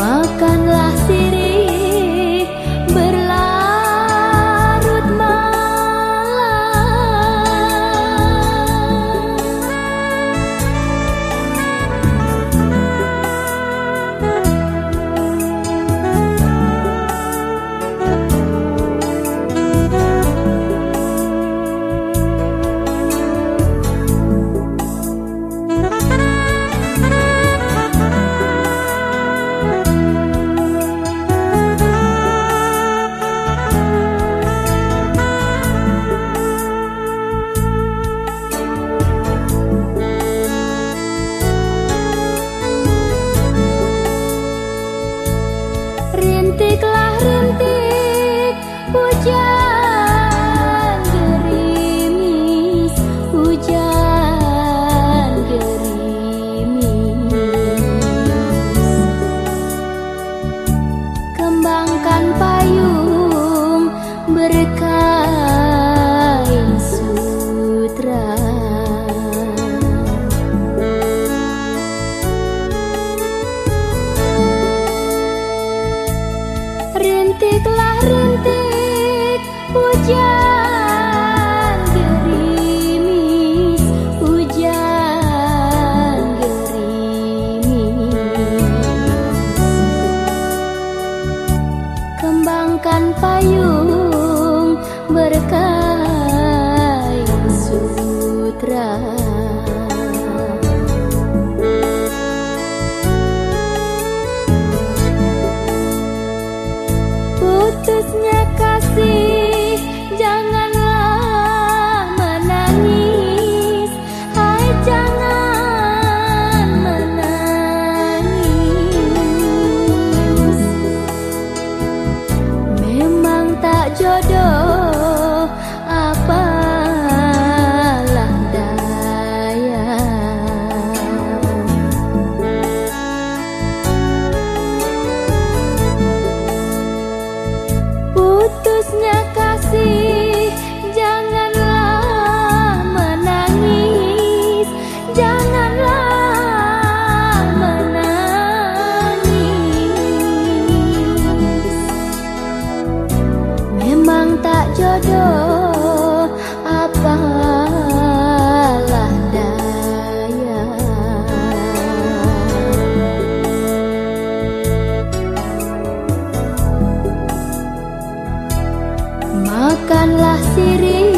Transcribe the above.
Makanlah sirih rintiklah rintik hujan gerimis hujan gerimis. Kembangkan payung berkain sutra. jodoh. jodoh apalah daya Makanlah sirih.